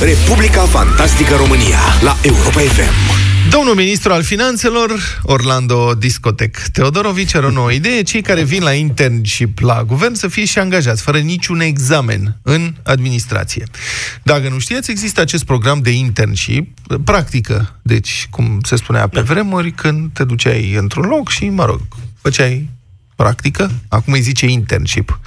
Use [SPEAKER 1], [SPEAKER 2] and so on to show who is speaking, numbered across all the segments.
[SPEAKER 1] Republica Fantastică România la Europa FM.
[SPEAKER 2] Domnul ministru al finanțelor, Orlando Discotec Teodorovici, are o nouă idee. Cei care vin la internship la guvern să fie și angajați, fără niciun examen în administrație. Dacă nu știați, există acest program de internship, practică, deci, cum se spunea pe vremuri, când te duceai într-un loc și, mă rog, făceai practică, acum îi zice internship.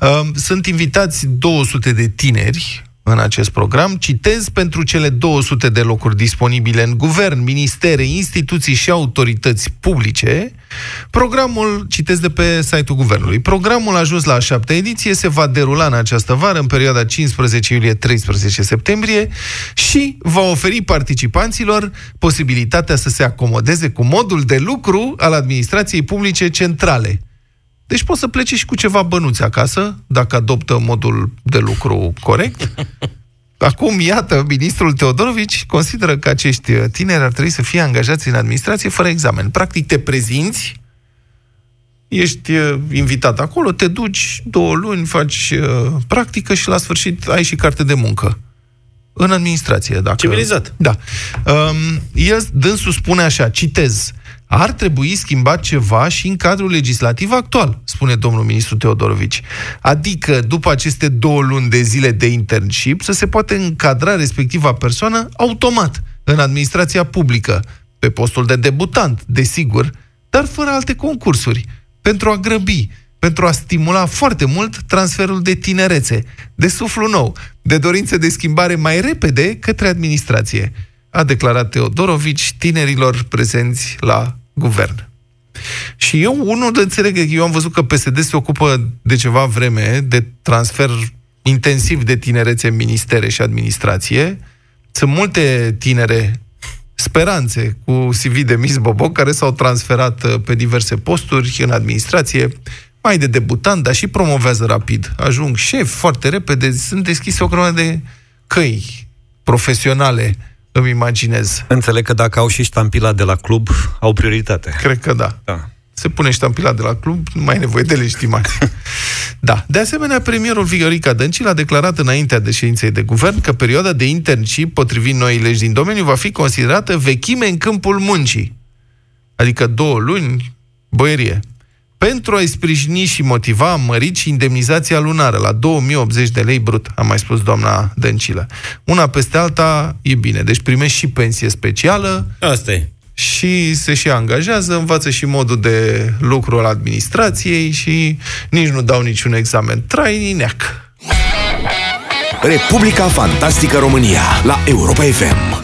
[SPEAKER 2] Um, sunt invitați 200 de tineri în acest program. Citez pentru cele 200 de locuri disponibile în guvern, ministere, instituții și autorități publice. Programul, citez de pe site-ul guvernului, programul a ajuns la a șaptea ediție, se va derula în această vară, în perioada 15 iulie-13 septembrie și va oferi participanților posibilitatea să se acomodeze cu modul de lucru al administrației publice centrale deci poți să pleci și cu ceva bănuți acasă, dacă adoptă modul de lucru corect. Acum, iată, ministrul Teodorovici consideră că acești tineri ar trebui să fie angajați în administrație fără examen. Practic, te prezinți, ești uh, invitat acolo, te duci două luni, faci uh, practică și la sfârșit ai și carte de muncă. În administrație, dacă...
[SPEAKER 3] Civilizat.
[SPEAKER 2] Da. Um, el, dânsul spune așa, citez, ar trebui schimbat ceva și în cadrul legislativ actual, spune domnul ministru Teodorovici. Adică, după aceste două luni de zile de internship, să se poate încadra respectiva persoană automat în administrația publică, pe postul de debutant, desigur, dar fără alte concursuri, pentru a grăbi, pentru a stimula foarte mult transferul de tinerețe, de suflu nou, de dorințe de schimbare mai repede către administrație a declarat Teodorovici tinerilor prezenți la guvern. Și eu, unul de înțeleg, eu am văzut că PSD se ocupă de ceva vreme de transfer intensiv de tinerețe în ministere și administrație. Sunt multe tinere speranțe cu CV de Miss Boboc care s-au transferat uh, pe diverse posturi în administrație, mai de debutant, dar și promovează rapid. Ajung șef foarte repede, sunt deschise o grămadă de căi profesionale îmi imaginez.
[SPEAKER 3] Înțeleg că dacă au și ștampila de la club, au prioritate.
[SPEAKER 2] Cred că da. da. Se pune ștampila de la club, nu mai e nevoie de legitimație. da. De asemenea, premierul Viorica Dăncil a declarat înaintea de ședinței de guvern că perioada de internship, potrivit noii legi din domeniu, va fi considerată vechime în câmpul muncii. Adică două luni, băierie pentru a-i sprijini și motiva, am mărit și indemnizația lunară la 2080 de lei brut, a mai spus doamna Dăncilă. Una peste alta e bine, deci primești și pensie specială.
[SPEAKER 3] Asta e.
[SPEAKER 2] Și se și angajează, învață și modul de lucru al administrației și nici nu dau niciun examen. Trai neac.
[SPEAKER 1] Republica Fantastică România la Europa FM.